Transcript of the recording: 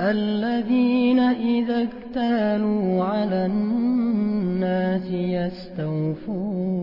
الذين إذا اكتالوا على الناس يستوفون